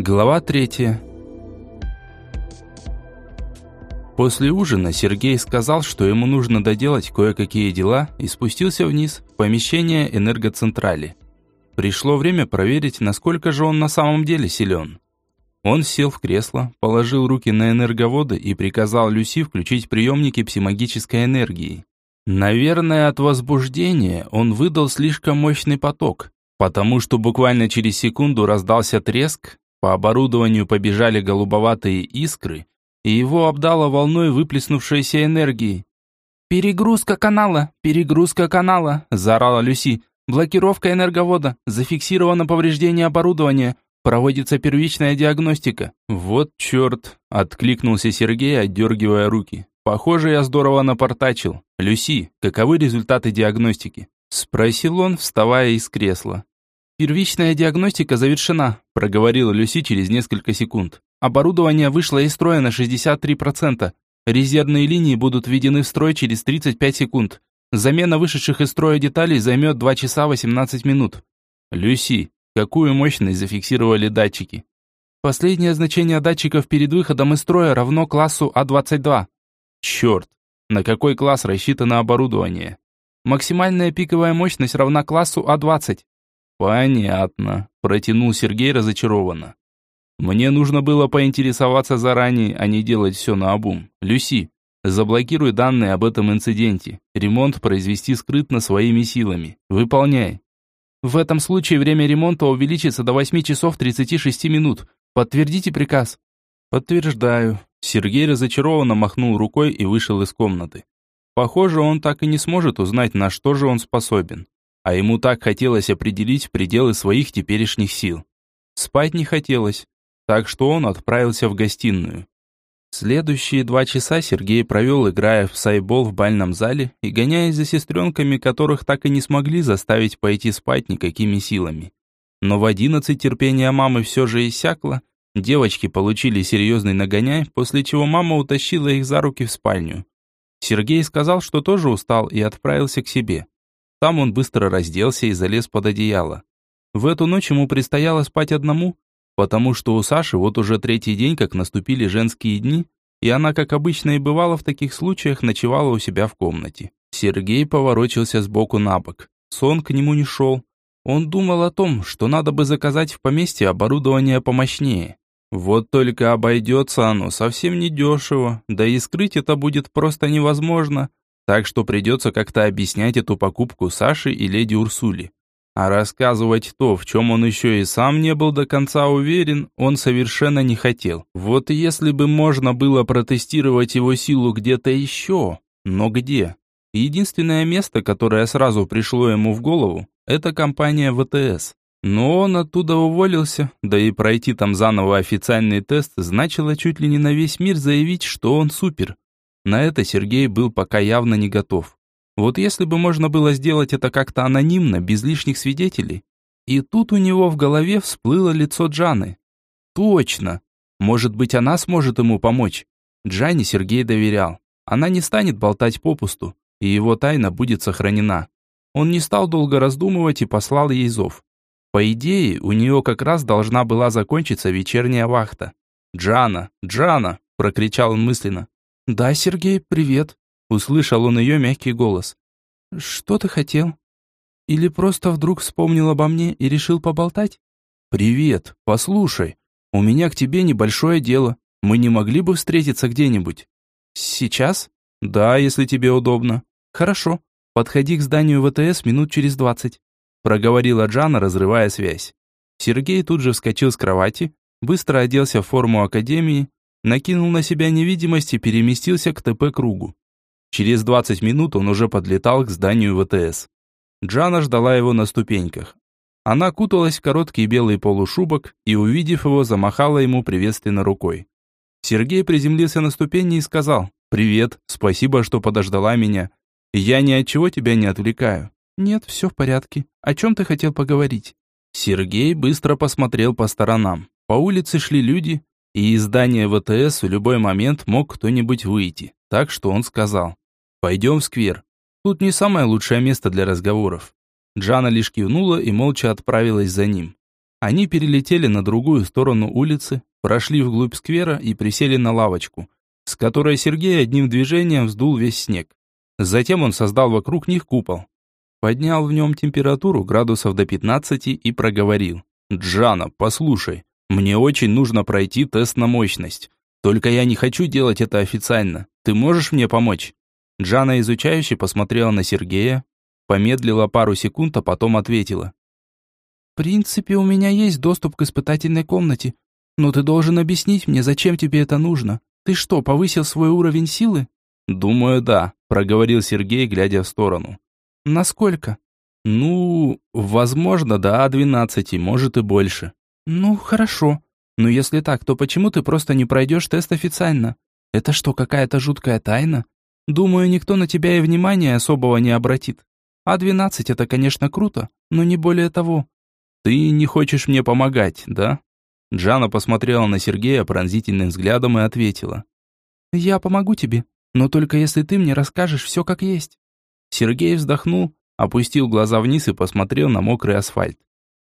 Глава третья. После ужина Сергей сказал, что ему нужно доделать кое-какие дела и спустился вниз в помещение энергоцентрали. Пришло время проверить, насколько же он на самом деле силен. Он сел в кресло, положил руки на энерговоды и приказал Люси включить приемники псимагической энергии. Наверное, от возбуждения он выдал слишком мощный поток, потому что буквально через секунду раздался треск, по оборудованию побежали голубоватые искры, и его обдало волной выплеснувшейся энергии. «Перегрузка канала! Перегрузка канала!» – заорала Люси. «Блокировка энерговода! Зафиксировано повреждение оборудования! Проводится первичная диагностика!» «Вот черт!» – откликнулся Сергей, отдергивая руки. «Похоже, я здорово напортачил. Люси, каковы результаты диагностики?» – спросил он, вставая из кресла. «Первичная диагностика завершена», – проговорила Люси через несколько секунд. «Оборудование вышло из строя на 63%. Резервные линии будут введены в строй через 35 секунд. Замена вышедших из строя деталей займет 2 часа 18 минут». «Люси, какую мощность зафиксировали датчики?» «Последнее значение датчиков перед выходом из строя равно классу А22». «Черт, на какой класс рассчитано оборудование?» «Максимальная пиковая мощность равна классу А20». «Понятно», – протянул Сергей разочарованно. «Мне нужно было поинтересоваться заранее, а не делать все наобум. Люси, заблокируй данные об этом инциденте. Ремонт произвести скрытно своими силами. Выполняй». «В этом случае время ремонта увеличится до 8 часов 36 минут. Подтвердите приказ». «Подтверждаю». Сергей разочарованно махнул рукой и вышел из комнаты. Похоже, он так и не сможет узнать, на что же он способен а ему так хотелось определить пределы своих теперешних сил. Спать не хотелось, так что он отправился в гостиную. Следующие два часа Сергей провел, играя в сайбол в бальном зале и гоняясь за сестренками, которых так и не смогли заставить пойти спать никакими силами. Но в одиннадцать терпение мамы все же иссякло, девочки получили серьезный нагоняй, после чего мама утащила их за руки в спальню. Сергей сказал, что тоже устал и отправился к себе. Там он быстро разделся и залез под одеяло. В эту ночь ему предстояло спать одному, потому что у Саши вот уже третий день, как наступили женские дни, и она, как обычно и бывало в таких случаях, ночевала у себя в комнате. Сергей поворочился сбоку на бок. Сон к нему не шел. Он думал о том, что надо бы заказать в поместье оборудование помощнее. Вот только обойдется оно совсем недешево, да и скрыть это будет просто невозможно, так что придется как-то объяснять эту покупку Саше и леди Урсули. А рассказывать то, в чем он еще и сам не был до конца уверен, он совершенно не хотел. Вот если бы можно было протестировать его силу где-то еще, но где? Единственное место, которое сразу пришло ему в голову, это компания ВТС. Но он оттуда уволился, да и пройти там заново официальный тест значило чуть ли не на весь мир заявить, что он супер. На это Сергей был пока явно не готов. Вот если бы можно было сделать это как-то анонимно, без лишних свидетелей. И тут у него в голове всплыло лицо Джаны. Точно! Может быть, она сможет ему помочь. Джане Сергей доверял. Она не станет болтать попусту, и его тайна будет сохранена. Он не стал долго раздумывать и послал ей зов. По идее, у нее как раз должна была закончиться вечерняя вахта. «Джана! Джана!» – прокричал он мысленно. «Да, Сергей, привет», — услышал он ее мягкий голос. «Что ты хотел? Или просто вдруг вспомнил обо мне и решил поболтать?» «Привет, послушай, у меня к тебе небольшое дело. Мы не могли бы встретиться где-нибудь?» «Сейчас?» «Да, если тебе удобно». «Хорошо, подходи к зданию ВТС минут через двадцать», проговорила Джана, разрывая связь. Сергей тут же вскочил с кровати, быстро оделся в форму академии, накинул на себя невидимость и переместился к ТП-кругу. Через 20 минут он уже подлетал к зданию ВТС. Джана ждала его на ступеньках. Она куталась в короткий белый полушубок и, увидев его, замахала ему приветственно рукой. Сергей приземлился на ступени и сказал «Привет, спасибо, что подождала меня. Я ни от чего тебя не отвлекаю». «Нет, все в порядке. О чем ты хотел поговорить?» Сергей быстро посмотрел по сторонам. По улице шли люди, и из здания ВТС в любой момент мог кто-нибудь выйти. Так что он сказал, «Пойдем в сквер. Тут не самое лучшее место для разговоров». Джана лишь кивнула и молча отправилась за ним. Они перелетели на другую сторону улицы, прошли вглубь сквера и присели на лавочку, с которой Сергей одним движением вздул весь снег. Затем он создал вокруг них купол. Поднял в нем температуру градусов до 15 и проговорил. «Джана, послушай, мне очень нужно пройти тест на мощность. Только я не хочу делать это официально. Ты можешь мне помочь?» Джана изучающе посмотрела на Сергея, помедлила пару секунд, а потом ответила. «В принципе, у меня есть доступ к испытательной комнате, но ты должен объяснить мне, зачем тебе это нужно. Ты что, повысил свой уровень силы?» «Думаю, да», – проговорил Сергей, глядя в сторону. «Насколько?» «Ну, возможно, до А12, может и больше». «Ну, хорошо. Но если так, то почему ты просто не пройдешь тест официально? Это что, какая-то жуткая тайна? Думаю, никто на тебя и внимания особого не обратит. А12 это, конечно, круто, но не более того. Ты не хочешь мне помогать, да? Джана посмотрела на Сергея пронзительным взглядом и ответила. Я помогу тебе, но только если ты мне расскажешь все как есть. Сергей вздохнул, опустил глаза вниз и посмотрел на мокрый асфальт.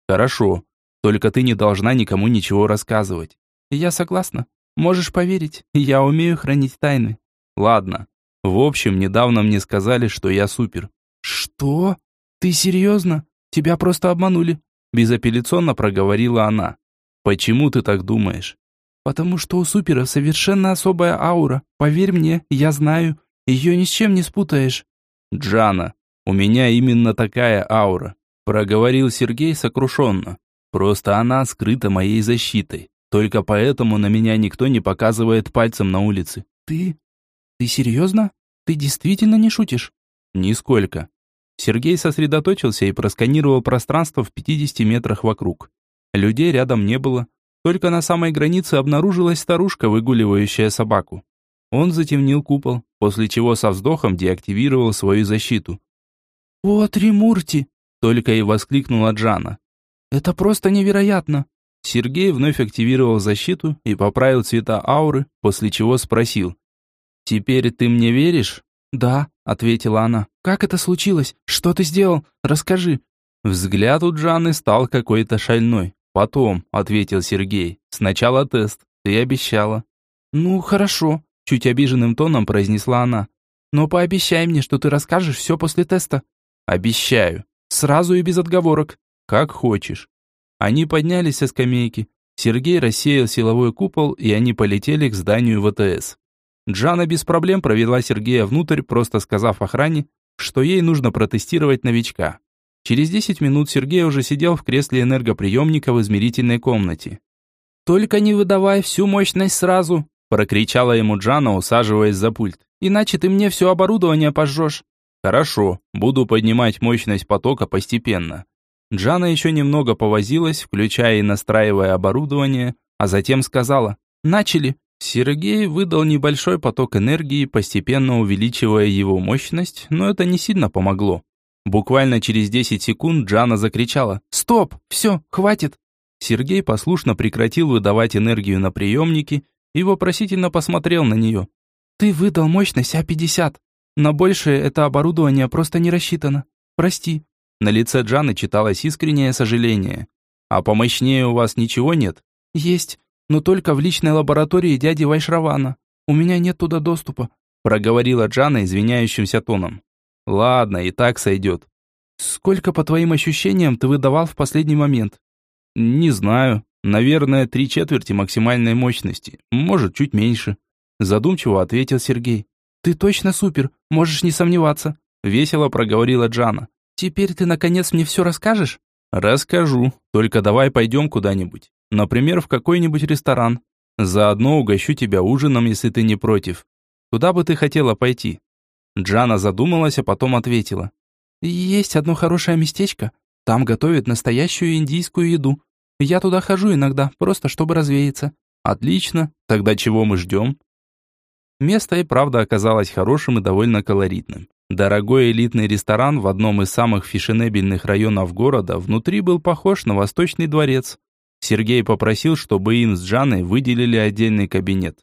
Хорошо, только ты не должна никому ничего рассказывать. Я согласна. Можешь поверить, я умею хранить тайны. Ладно, в общем, недавно мне сказали, что я супер. Что? Ты серьезно? Тебя просто обманули. Безапелляционно проговорила она. Почему ты так думаешь? Потому что у супера совершенно особая аура. Поверь мне, я знаю. Ее ни с чем не спутаешь. Джана, у меня именно такая аура. Проговорил Сергей сокрушенно. Просто она скрыта моей защитой. Только поэтому на меня никто не показывает пальцем на улице. Ты «Ты серьезно? Ты действительно не шутишь?» «Нисколько». Сергей сосредоточился и просканировал пространство в 50 метрах вокруг. Людей рядом не было, только на самой границе обнаружилась старушка, выгуливающая собаку. Он затемнил купол, после чего со вздохом деактивировал свою защиту. «О, Тримурти!» — только и воскликнула Джана. «Это просто невероятно!» Сергей вновь активировал защиту и поправил цвета ауры, после чего спросил. «Теперь ты мне веришь?» «Да», — ответила она. «Как это случилось? Что ты сделал? Расскажи». Взгляд у Джаны стал какой-то шальной. «Потом», — ответил Сергей. «Сначала тест. Ты обещала». «Ну, хорошо», — чуть обиженным тоном произнесла она. «Но пообещай мне, что ты расскажешь все после теста». «Обещаю. Сразу и без отговорок. Как хочешь». Они поднялись со скамейки. Сергей рассеял силовой купол, и они полетели к зданию ВТС. Джана без проблем провела Сергея внутрь, просто сказав охране, что ей нужно протестировать новичка. Через 10 минут Сергей уже сидел в кресле энергоприемника в измерительной комнате. «Только не выдавай всю мощность сразу!» прокричала ему Джана, усаживаясь за пульт. «Иначе ты мне все оборудование пожжешь». «Хорошо, буду поднимать мощность потока постепенно». Джана еще немного повозилась, включая и настраивая оборудование, а затем сказала «Начали!» Сергей выдал небольшой поток энергии, постепенно увеличивая его мощность, но это не сильно помогло. Буквально через 10 секунд Джана закричала «Стоп! Все, хватит!» Сергей послушно прекратил выдавать энергию на приемники и вопросительно посмотрел на нее. «Ты выдал мощность А50. На большее это оборудование просто не рассчитано. Прости». На лице Джаны читалось искреннее сожаление. «А помощнее у вас ничего нет?» «Есть, но только в личной лаборатории дяди Вайшравана. У меня нет туда доступа», проговорила Джана извиняющимся тоном. «Ладно, и так сойдет». «Сколько, по твоим ощущениям, ты выдавал в последний момент?» «Не знаю. Наверное, три четверти максимальной мощности. Может, чуть меньше». Задумчиво ответил Сергей. «Ты точно супер, можешь не сомневаться», весело проговорила Джана. «Теперь ты, наконец, мне все расскажешь?» «Расскажу. Только давай пойдем куда-нибудь. Например, в какой-нибудь ресторан. Заодно угощу тебя ужином, если ты не против. Куда бы ты хотела пойти?» Джана задумалась, а потом ответила. «Есть одно хорошее местечко. Там готовят настоящую индийскую еду. Я туда хожу иногда, просто чтобы развеяться». «Отлично. Тогда чего мы ждем?» Место и правда оказалось хорошим и довольно колоритным. Дорогой элитный ресторан в одном из самых фешенебельных районов города внутри был похож на Восточный дворец. Сергей попросил, чтобы им с Джаной выделили отдельный кабинет.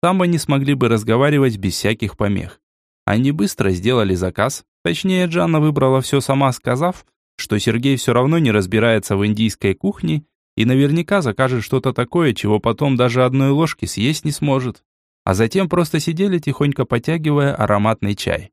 Там они смогли бы разговаривать без всяких помех. Они быстро сделали заказ, точнее Джанна выбрала все сама, сказав, что Сергей все равно не разбирается в индийской кухне и наверняка закажет что-то такое, чего потом даже одной ложки съесть не сможет. А затем просто сидели тихонько потягивая ароматный чай.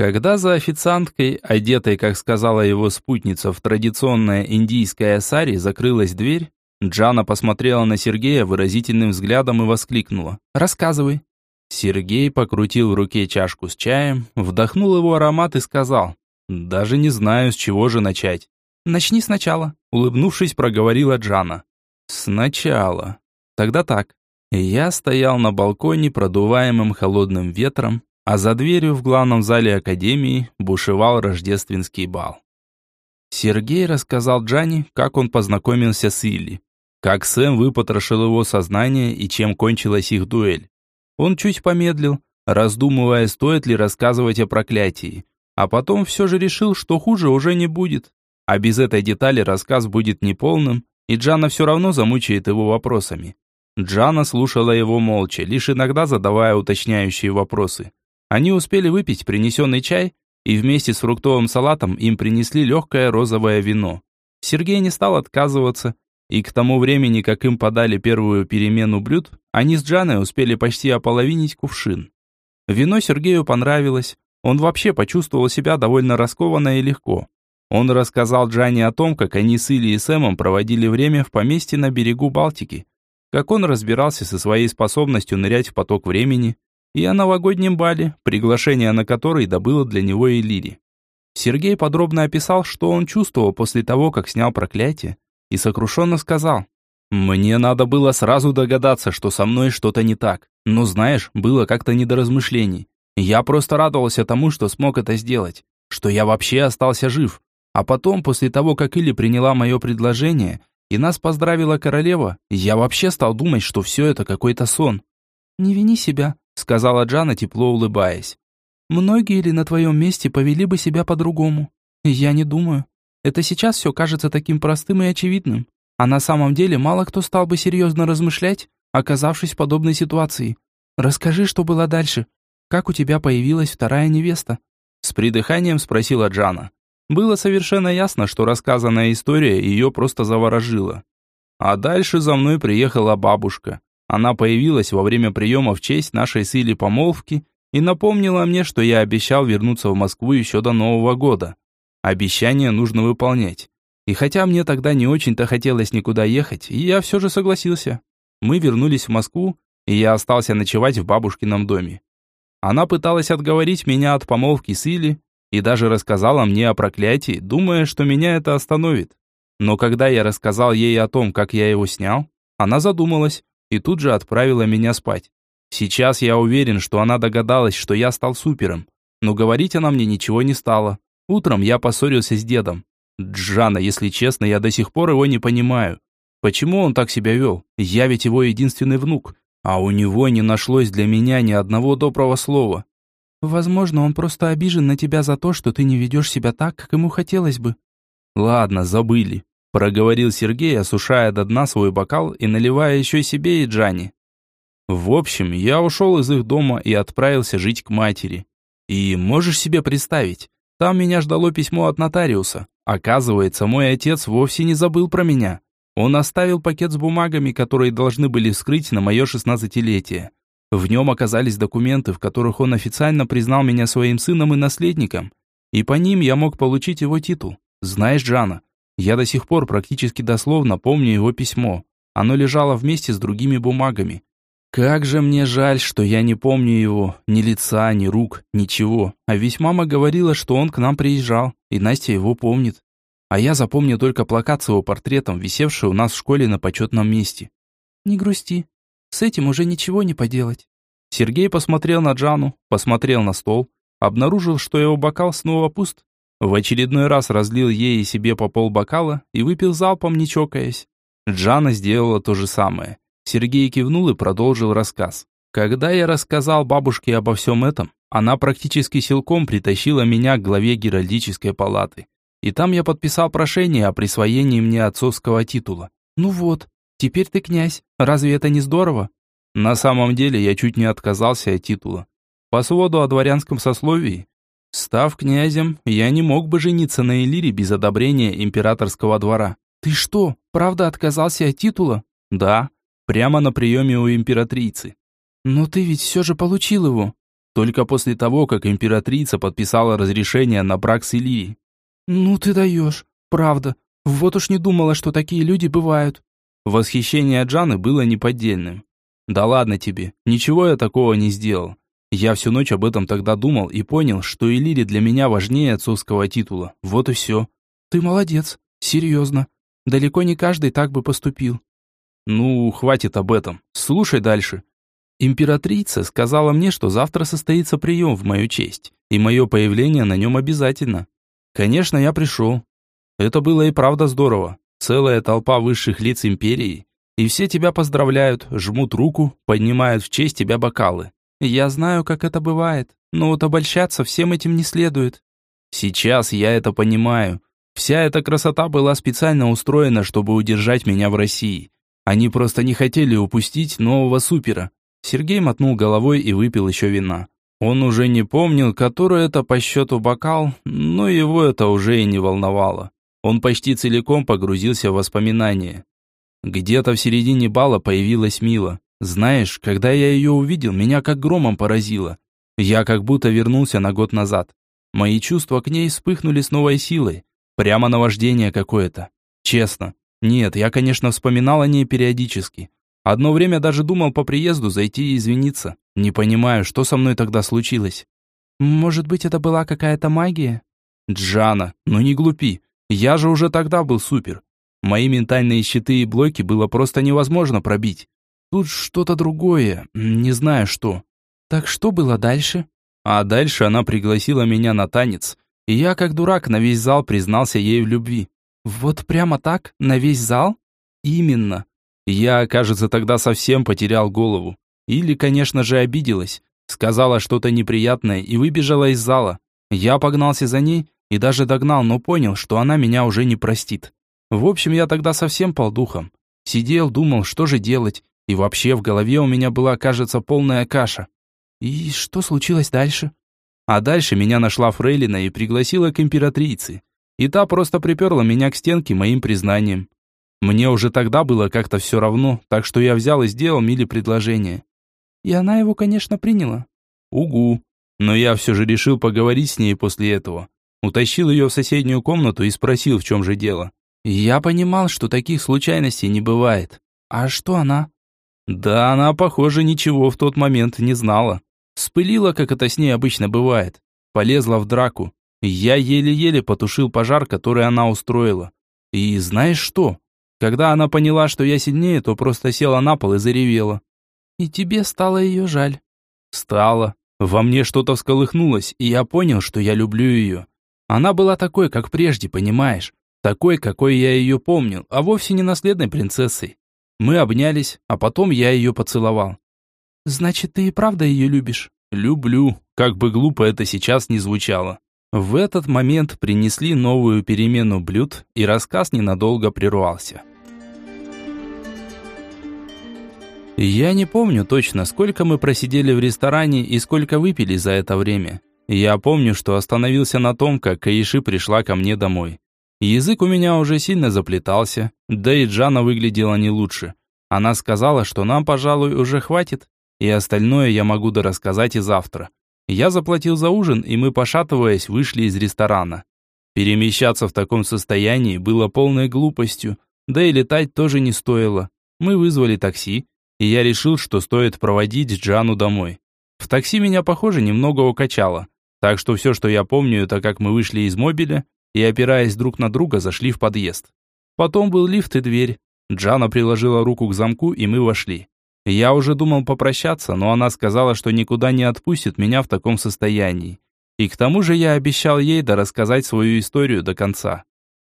Когда за официанткой, одетой, как сказала его спутница, в традиционное индийское сари, закрылась дверь, Джана посмотрела на Сергея выразительным взглядом и воскликнула. «Рассказывай». Сергей покрутил в руке чашку с чаем, вдохнул его аромат и сказал, «Даже не знаю, с чего же начать». «Начни сначала», — улыбнувшись, проговорила Джана. «Сначала. Тогда так. Я стоял на балконе, продуваемым холодным ветром, а за дверью в главном зале академии бушевал рождественский бал. Сергей рассказал Джани, как он познакомился с Илли, как Сэм выпотрошил его сознание и чем кончилась их дуэль. Он чуть помедлил, раздумывая, стоит ли рассказывать о проклятии, а потом все же решил, что хуже уже не будет. А без этой детали рассказ будет неполным, и Джана все равно замучает его вопросами. Джана слушала его молча, лишь иногда задавая уточняющие вопросы. Они успели выпить принесенный чай, и вместе с фруктовым салатом им принесли легкое розовое вино. Сергей не стал отказываться, и к тому времени, как им подали первую перемену блюд, они с Джаной успели почти ополовинить кувшин. Вино Сергею понравилось, он вообще почувствовал себя довольно раскованно и легко. Он рассказал Джане о том, как они с Илли и Сэмом проводили время в поместье на берегу Балтики, как он разбирался со своей способностью нырять в поток времени, и о новогоднем бале, приглашение на который добыло для него и Лири. Сергей подробно описал, что он чувствовал после того, как снял проклятие, и сокрушенно сказал, «Мне надо было сразу догадаться, что со мной что-то не так, но, знаешь, было как-то не до размышлений. Я просто радовался тому, что смог это сделать, что я вообще остался жив. А потом, после того, как Илли приняла мое предложение, и нас поздравила королева, я вообще стал думать, что все это какой-то сон». «Не вини себя», сказала Джана, тепло улыбаясь. Многие ли на твоем месте повели бы себя по-другому? Я не думаю. Это сейчас все кажется таким простым и очевидным. А на самом деле мало кто стал бы серьезно размышлять, оказавшись в подобной ситуации. Расскажи, что было дальше. Как у тебя появилась вторая невеста? С придыханием спросила Джана. Было совершенно ясно, что рассказанная история ее просто заворожила. А дальше за мной приехала бабушка. Она появилась во время приема в честь нашей с Илли помолвки и напомнила мне, что я обещал вернуться в Москву еще до Нового года. Обещание нужно выполнять. И хотя мне тогда не очень-то хотелось никуда ехать, я все же согласился. Мы вернулись в Москву, и я остался ночевать в бабушкином доме. Она пыталась отговорить меня от помолвки с Илли и даже рассказала мне о проклятии, думая, что меня это остановит. Но когда я рассказал ей о том, как я его снял, она задумалась и тут же отправила меня спать. Сейчас я уверен, что она догадалась, что я стал супером, но говорить она мне ничего не стала. Утром я поссорился с дедом. Джана, если честно, я до сих пор его не понимаю. Почему он так себя вел? Я ведь его единственный внук, а у него не нашлось для меня ни одного доброго слова. Возможно, он просто обижен на тебя за то, что ты не ведешь себя так, как ему хотелось бы. Ладно, забыли проговорил Сергей, осушая до дна свой бокал и наливая еще себе и Джани. В общем, я ушел из их дома и отправился жить к матери. И можешь себе представить, там меня ждало письмо от нотариуса. Оказывается, мой отец вовсе не забыл про меня. Он оставил пакет с бумагами, которые должны были вскрыть на мое шестнадцатилетие. В нем оказались документы, в которых он официально признал меня своим сыном и наследником. И по ним я мог получить его титул. Знаешь, Джана, я до сих пор практически дословно помню его письмо. Оно лежало вместе с другими бумагами. Как же мне жаль, что я не помню его, ни лица, ни рук, ничего. А ведь мама говорила, что он к нам приезжал, и Настя его помнит. А я запомню только плакат с его портретом, висевший у нас в школе на почетном месте. Не грусти, с этим уже ничего не поделать. Сергей посмотрел на Джану, посмотрел на стол, обнаружил, что его бокал снова пуст, в очередной раз разлил ей и себе по полбокала и выпил залпом, не чокаясь. Джана сделала то же самое. Сергей кивнул и продолжил рассказ. Когда я рассказал бабушке обо всем этом, она практически силком притащила меня к главе Геральдической палаты. И там я подписал прошение о присвоении мне отцовского титула. Ну вот, теперь ты князь. Разве это не здорово? На самом деле я чуть не отказался от титула. По своду о дворянском сословии Став князем, я не мог бы жениться на Элире без одобрения императорского двора. Ты что? правда отказался от титула? Да, прямо на приеме у императрицы. Но ты ведь все же получил его. Только после того, как императрица подписала разрешение на брак с Ильей. Ну ты даешь, правда. Вот уж не думала, что такие люди бывают. Восхищение Джаны было неподдельным. Да ладно тебе, ничего я такого не сделал. Я всю ночь об этом тогда думал и понял, что Элири для меня важнее отцовского титула. Вот и все. Ты молодец, серьезно. Далеко не каждый так бы поступил. Ну, хватит об этом. Слушай дальше. Императрица сказала мне, что завтра состоится прием в мою честь, и мое появление на нем обязательно. Конечно, я пришел. Это было и правда здорово. Целая толпа высших лиц империи, и все тебя поздравляют, жмут руку, поднимают в честь тебя бокалы. Я знаю, как это бывает, но вот обольщаться всем этим не следует. Сейчас я это понимаю. Вся эта красота была специально устроена, чтобы удержать меня в России. Они просто не хотели упустить нового супера. Сергей мотнул головой и выпил еще вина. Он уже не помнил, который это по счету бокал, но его это уже и не волновало. Он почти целиком погрузился в воспоминания. Где-то в середине бала появилась Мила. Знаешь, когда я ее увидел, меня как громом поразило. Я как будто вернулся на год назад. Мои чувства к ней вспыхнули с новой силой. Прямо наваждение какое-то. Честно. Нет, я, конечно, вспоминал о ней периодически. Одно время даже думал по приезду зайти и извиниться. Не понимаю, что со мной тогда случилось. Может быть, это была какая-то магия? Джана, ну не глупи. Я же уже тогда был супер. Мои ментальные щиты и блоки было просто невозможно пробить. Тут что-то другое, не знаю что. Так что было дальше? А дальше она пригласила меня на танец, и я как дурак на весь зал признался ей в любви. Вот прямо так, на весь зал? Именно. Я, кажется, тогда совсем потерял голову. Или, конечно же, обиделась. Сказала что-то неприятное и выбежала из зала. Я погнался за ней и даже догнал, но понял, что она меня уже не простит. В общем, я тогда совсем пал духом. Сидел, думал, что же делать, и вообще в голове у меня была, кажется, полная каша. И что случилось дальше? А дальше меня нашла Фрейлина и пригласила к императрице. И та просто приперла меня к стенке моим признанием. Мне уже тогда было как-то все равно, так что я взял и сделал Миле предложение. И она его, конечно, приняла. Угу. Но я все же решил поговорить с ней после этого. Утащил ее в соседнюю комнату и спросил, в чем же дело. Я понимал, что таких случайностей не бывает. А что она? Да, она, похоже, ничего в тот момент не знала. Спылила, как это с ней обычно бывает. Полезла в драку. Я еле-еле потушил пожар, который она устроила. И знаешь что? Когда она поняла, что я сильнее, то просто села на пол и заревела. И тебе стало ее жаль? Стало. Во мне что-то всколыхнулось, и я понял, что я люблю ее. Она была такой, как прежде, понимаешь? Такой, какой я ее помнил, а вовсе не наследной принцессой. Мы обнялись, а потом я ее поцеловал. «Значит, ты и правда ее любишь?» «Люблю, как бы глупо это сейчас не звучало». В этот момент принесли новую перемену блюд, и рассказ ненадолго прервался. Я не помню точно, сколько мы просидели в ресторане и сколько выпили за это время. Я помню, что остановился на том, как Каиши пришла ко мне домой. Язык у меня уже сильно заплетался, да и Джана выглядела не лучше. Она сказала, что нам, пожалуй, уже хватит, и остальное я могу дорассказать и завтра. Я заплатил за ужин, и мы, пошатываясь, вышли из ресторана. Перемещаться в таком состоянии было полной глупостью, да и летать тоже не стоило. Мы вызвали такси, и я решил, что стоит проводить Джану домой. В такси меня, похоже, немного укачало. Так что все, что я помню, это как мы вышли из мобиля и, опираясь друг на друга, зашли в подъезд. Потом был лифт и дверь. Джана приложила руку к замку, и мы вошли. Я уже думал попрощаться, но она сказала, что никуда не отпустит меня в таком состоянии. И к тому же я обещал ей дорассказать свою историю до конца.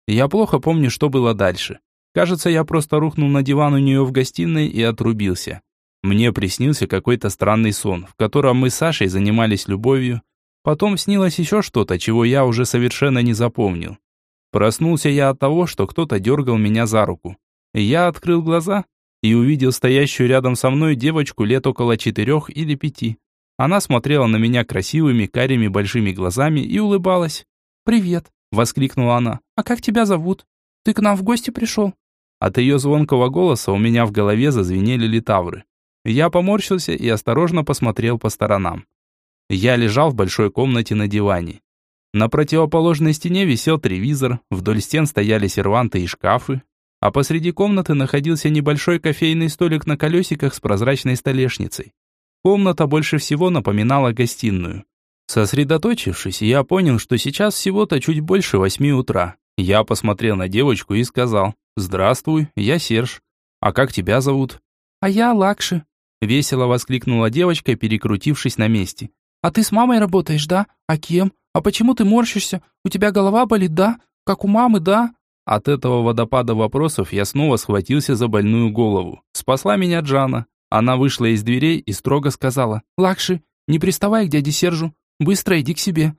Я плохо помню, что было дальше. Кажется, я просто рухнул на диван у нее в гостиной и отрубился. Мне приснился какой-то странный сон, в котором мы с Сашей занимались любовью. Потом снилось еще что-то, чего я уже совершенно не запомнил. Проснулся я от того, что кто-то дергал меня за руку. Я открыл глаза и увидел стоящую рядом со мной девочку лет около четырех или пяти. Она смотрела на меня красивыми, карими большими глазами и улыбалась. «Привет!» – воскликнула она. «А как тебя зовут? Ты к нам в гости пришел?» От ее звонкого голоса у меня в голове зазвенели литавры. Я поморщился и осторожно посмотрел по сторонам. Я лежал в большой комнате на диване. На противоположной стене висел телевизор, вдоль стен стояли серванты и шкафы, а посреди комнаты находился небольшой кофейный столик на колесиках с прозрачной столешницей. Комната больше всего напоминала гостиную. Сосредоточившись, я понял, что сейчас всего-то чуть больше восьми утра. Я посмотрел на девочку и сказал, «Здравствуй, я Серж. А как тебя зовут?» «А я Лакши», — весело воскликнула девочка, перекрутившись на месте. «А ты с мамой работаешь, да? А кем? А почему ты морщишься? У тебя голова болит, да? Как у мамы, да?» От этого водопада вопросов я снова схватился за больную голову. Спасла меня Джана. Она вышла из дверей и строго сказала, «Лакши, не приставай к дяде Сержу, быстро иди к себе».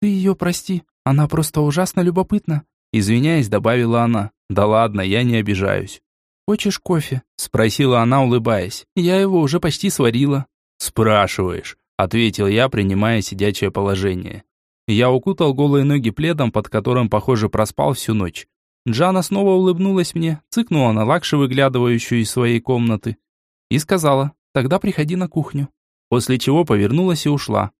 «Ты ее прости, она просто ужасно любопытна», извиняясь, добавила она. «Да ладно, я не обижаюсь». «Хочешь кофе?» спросила она, улыбаясь. «Я его уже почти сварила». «Спрашиваешь», ответил я, принимая сидячее положение. Я укутал голые ноги пледом, под которым, похоже, проспал всю ночь. Джана снова улыбнулась мне, цыкнула на Лакши, выглядывающую из своей комнаты, и сказала, тогда приходи на кухню. После чего повернулась и ушла.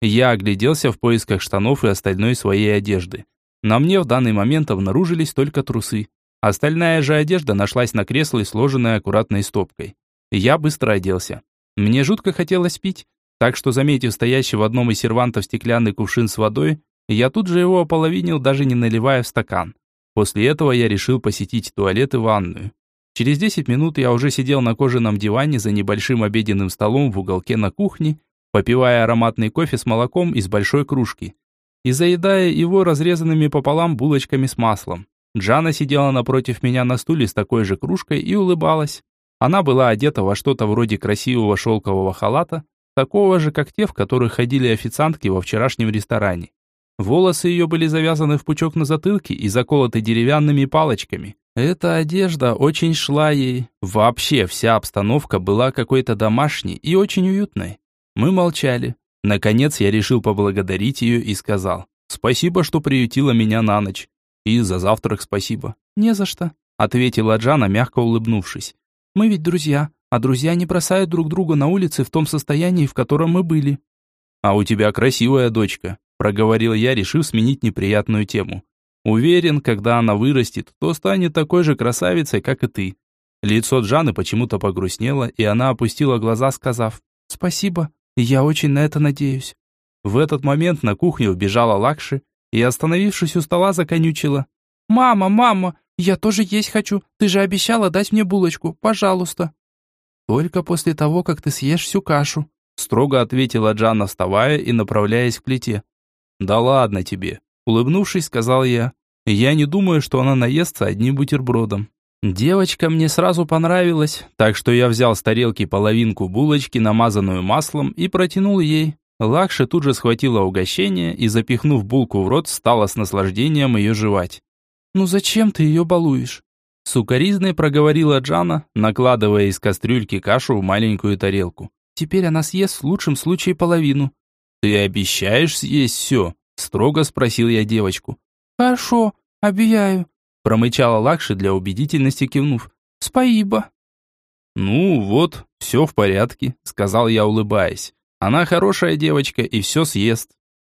Я огляделся в поисках штанов и остальной своей одежды. На мне в данный момент обнаружились только трусы. Остальная же одежда нашлась на кресле, сложенная аккуратной стопкой. Я быстро оделся. Мне жутко хотелось пить, так что, заметив стоящий в одном из сервантов стеклянный кувшин с водой, я тут же его ополовинил, даже не наливая в стакан. После этого я решил посетить туалет и ванную. Через 10 минут я уже сидел на кожаном диване за небольшим обеденным столом в уголке на кухне, попивая ароматный кофе с молоком из большой кружки и заедая его разрезанными пополам булочками с маслом. Джана сидела напротив меня на стуле с такой же кружкой и улыбалась. Она была одета во что-то вроде красивого шелкового халата, такого же, как те, в которых ходили официантки во вчерашнем ресторане. Волосы ее были завязаны в пучок на затылке и заколоты деревянными палочками. Эта одежда очень шла ей. Вообще вся обстановка была какой-то домашней и очень уютной. Мы молчали. Наконец я решил поблагодарить ее и сказал, «Спасибо, что приютила меня на ночь. И за завтрак спасибо». «Не за что», — ответила Джана, мягко улыбнувшись. «Мы ведь друзья, а друзья не бросают друг друга на улице в том состоянии, в котором мы были». «А у тебя красивая дочка», — проговорил я, решив сменить неприятную тему. «Уверен, когда она вырастет, то станет такой же красавицей, как и ты». Лицо Джаны почему-то погрустнело, и она опустила глаза, сказав «Спасибо, я очень на это надеюсь». В этот момент на кухню вбежала Лакши и, остановившись у стола, законючила. «Мама, мама, я тоже есть хочу. Ты же обещала дать мне булочку, пожалуйста». «Только после того, как ты съешь всю кашу», строго ответила Джанна, вставая и направляясь к плите. «Да ладно тебе», улыбнувшись, сказал я. «Я не думаю, что она наестся одним бутербродом». Девочка мне сразу понравилась, так что я взял с тарелки половинку булочки, намазанную маслом, и протянул ей. Лакша тут же схватила угощение и, запихнув булку в рот, стала с наслаждением ее жевать. «Ну зачем ты ее балуешь?» Сукаризной проговорила Джана, накладывая из кастрюльки кашу в маленькую тарелку. «Теперь она съест в лучшем случае половину». «Ты обещаешь съесть все?» Строго спросил я девочку. «Хорошо, обещаю», Промычала Лакши для убедительности, кивнув. «Спасибо». «Ну вот, все в порядке», — сказал я, улыбаясь. «Она хорошая девочка и все съест».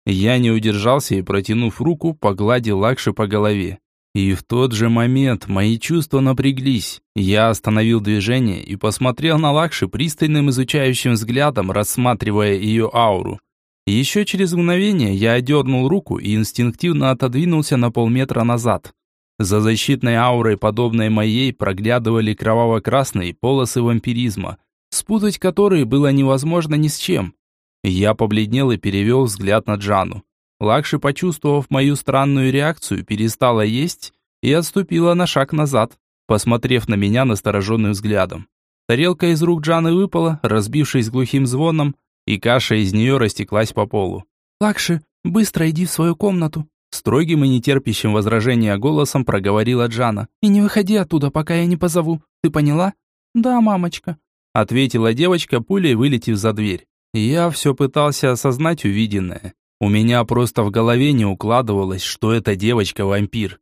Я не удержался и, протянув руку, погладил Лакши по голове. И в тот же момент мои чувства напряглись. Я остановил движение и посмотрел на Лакши пристальным изучающим взглядом, рассматривая ее ауру. Еще через мгновение я одернул руку и инстинктивно отодвинулся на полметра назад. За защитной аурой, подобной моей, проглядывали кроваво-красные полосы вампиризма, спутать которые было невозможно ни с чем. Я побледнел и перевел взгляд на Джану. Лакши, почувствовав мою странную реакцию, перестала есть и отступила на шаг назад, посмотрев на меня настороженным взглядом. Тарелка из рук Джаны выпала, разбившись глухим звоном, и каша из нее растеклась по полу. «Лакши, быстро иди в свою комнату», Строгим и нетерпящим возражения голосом проговорила Джана. «И не выходи оттуда, пока я не позову. Ты поняла?» «Да, мамочка», — ответила девочка, пулей вылетев за дверь. Я все пытался осознать увиденное. У меня просто в голове не укладывалось, что эта девочка вампир.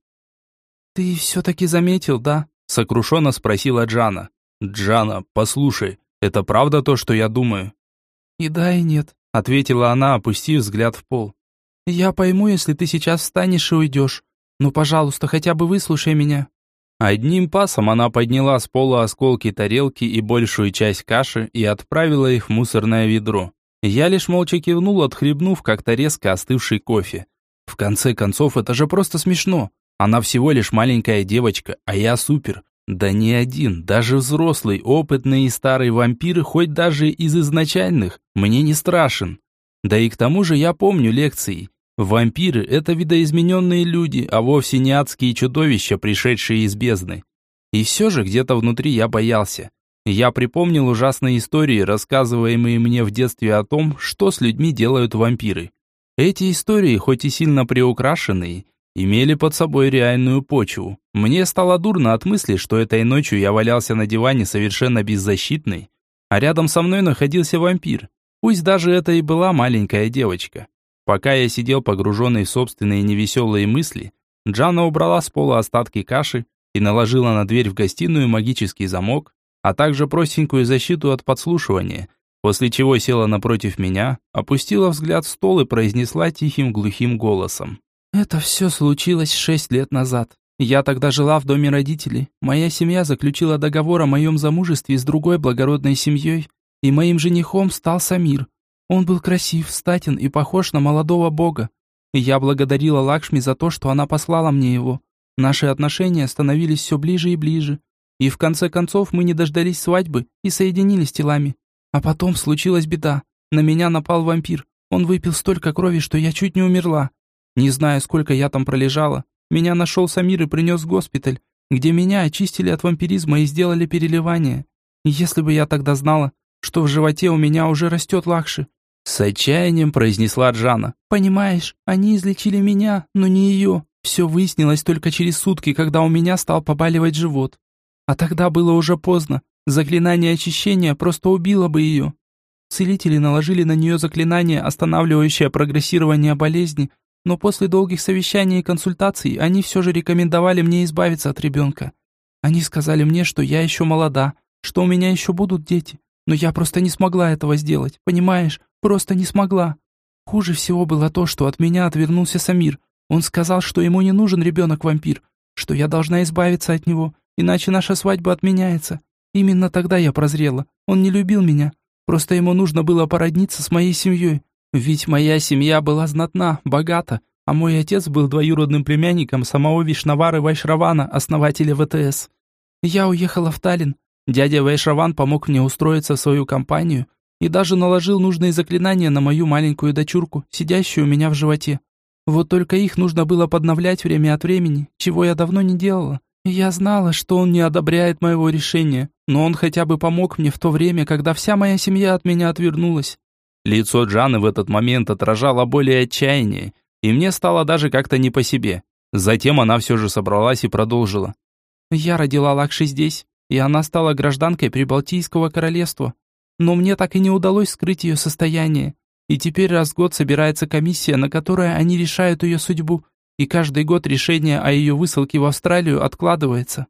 «Ты все-таки заметил, да?» Сокрушенно спросила Джана. «Джана, послушай, это правда то, что я думаю?» «И да, и нет», — ответила она, опустив взгляд в пол. «Я пойму, если ты сейчас встанешь и уйдешь. Но, пожалуйста, хотя бы выслушай меня». Одним пасом она подняла с пола осколки тарелки и большую часть каши и отправила их в мусорное ведро. Я лишь молча кивнул, отхлебнув как-то резко остывший кофе. В конце концов, это же просто смешно. Она всего лишь маленькая девочка, а я супер. Да не один, даже взрослый, опытный и старый вампир, хоть даже из изначальных, мне не страшен. Да и к тому же я помню лекции. Вампиры – это видоизмененные люди, а вовсе не адские чудовища, пришедшие из бездны. И все же где-то внутри я боялся. Я припомнил ужасные истории, рассказываемые мне в детстве о том, что с людьми делают вампиры. Эти истории, хоть и сильно приукрашенные, имели под собой реальную почву. Мне стало дурно от мысли, что этой ночью я валялся на диване совершенно беззащитный, а рядом со мной находился вампир. Пусть даже это и была маленькая девочка. Пока я сидел погруженный в собственные невеселые мысли, Джана убрала с пола остатки каши и наложила на дверь в гостиную магический замок, а также простенькую защиту от подслушивания, после чего села напротив меня, опустила взгляд в стол и произнесла тихим глухим голосом. Это все случилось шесть лет назад. Я тогда жила в доме родителей. Моя семья заключила договор о моем замужестве с другой благородной семьей, и моим женихом стал Самир. Он был красив, статен и похож на молодого бога. Я благодарила Лакшми за то, что она послала мне его. Наши отношения становились все ближе и ближе. И в конце концов мы не дождались свадьбы и соединились телами. А потом случилась беда. На меня напал вампир. Он выпил столько крови, что я чуть не умерла. Не знаю, сколько я там пролежала. Меня нашел Самир и принес в госпиталь, где меня очистили от вампиризма и сделали переливание. Если бы я тогда знала, что в животе у меня уже растет лакши. С отчаянием произнесла Джана. Понимаешь, они излечили меня, но не ее. Все выяснилось только через сутки, когда у меня стал побаливать живот. А тогда было уже поздно. Заклинание очищения просто убило бы ее. Целители наложили на нее заклинание, останавливающее прогрессирование болезни, но после долгих совещаний и консультаций они все же рекомендовали мне избавиться от ребенка. Они сказали мне, что я еще молода, что у меня еще будут дети, но я просто не смогла этого сделать, понимаешь? Просто не смогла. Хуже всего было то, что от меня отвернулся Самир. Он сказал, что ему не нужен ребенок-вампир, что я должна избавиться от него, иначе наша свадьба отменяется. Именно тогда я прозрела. Он не любил меня. Просто ему нужно было породниться с моей семьей. Ведь моя семья была знатна, богата, а мой отец был двоюродным племянником самого Вишнавары Вайшравана, основателя ВТС. Я уехала в Таллин. Дядя Вайшраван помог мне устроиться в свою компанию и даже наложил нужные заклинания на мою маленькую дочурку, сидящую у меня в животе. Вот только их нужно было подновлять время от времени, чего я давно не делала. Я знала, что он не одобряет моего решения, но он хотя бы помог мне в то время, когда вся моя семья от меня отвернулась. Лицо Джаны в этот момент отражало более отчаяние, и мне стало даже как-то не по себе. Затем она все же собралась и продолжила. «Я родила Лакши здесь, и она стала гражданкой Прибалтийского королевства. Но мне так и не удалось скрыть ее состояние. И теперь раз в год собирается комиссия, на которой они решают ее судьбу, и каждый год решение о ее высылке в Австралию откладывается».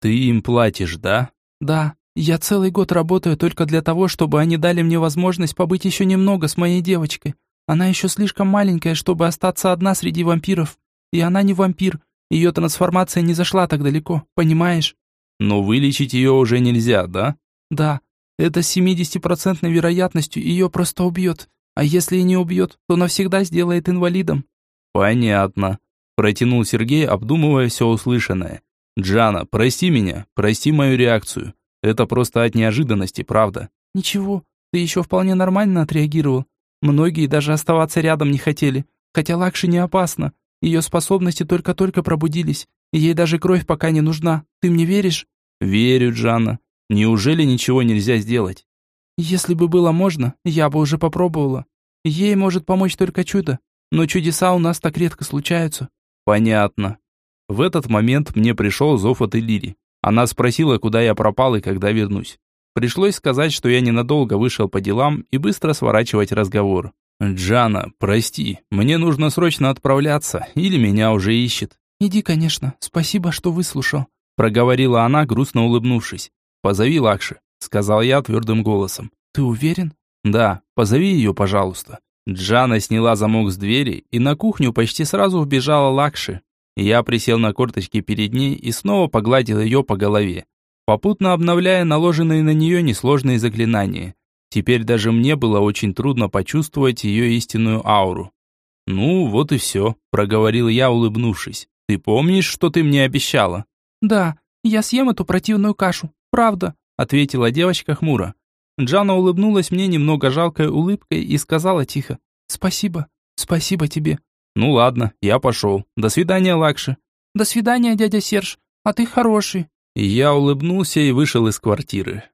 «Ты им платишь, да?» «Да. Я целый год работаю только для того, чтобы они дали мне возможность побыть еще немного с моей девочкой. Она еще слишком маленькая, чтобы остаться одна среди вампиров. И она не вампир. Ее трансформация не зашла так далеко, понимаешь? Но вылечить ее уже нельзя, да? Да. Это с 70% вероятностью ее просто убьет. А если и не убьет, то навсегда сделает инвалидом. Понятно. Протянул Сергей, обдумывая все услышанное. Джана, прости меня, прости мою реакцию. Это просто от неожиданности, правда. Ничего, ты еще вполне нормально отреагировал. Многие даже оставаться рядом не хотели. Хотя Лакши не опасно. Ее способности только-только пробудились. Ей даже кровь пока не нужна. Ты мне веришь? Верю, Джанна. Неужели ничего нельзя сделать? Если бы было можно, я бы уже попробовала. Ей может помочь только чудо. Но чудеса у нас так редко случаются. Понятно. В этот момент мне пришел зов от Элири. Она спросила, куда я пропал и когда вернусь. Пришлось сказать, что я ненадолго вышел по делам и быстро сворачивать разговор. «Джана, прости, мне нужно срочно отправляться, или меня уже ищет». «Иди, конечно. Спасибо, что выслушал. проговорила она, грустно улыбнувшись. «Позови Лакши», — сказал я твердым голосом. «Ты уверен?» «Да, позови ее, пожалуйста». Джана сняла замок с двери, и на кухню почти сразу вбежала Лакши. Я присел на корточки перед ней и снова погладил ее по голове, попутно обновляя наложенные на нее несложные заклинания. Теперь даже мне было очень трудно почувствовать ее истинную ауру. «Ну, вот и все», – проговорил я, улыбнувшись. «Ты помнишь, что ты мне обещала?» «Да, я съем эту противную кашу, правда», – ответила девочка хмуро. Джана улыбнулась мне немного жалкой улыбкой и сказала тихо. «Спасибо, спасибо тебе». «Ну ладно, я пошел. До свидания, Лакши». «До свидания, дядя Серж. А ты хороший». Я улыбнулся и вышел из квартиры.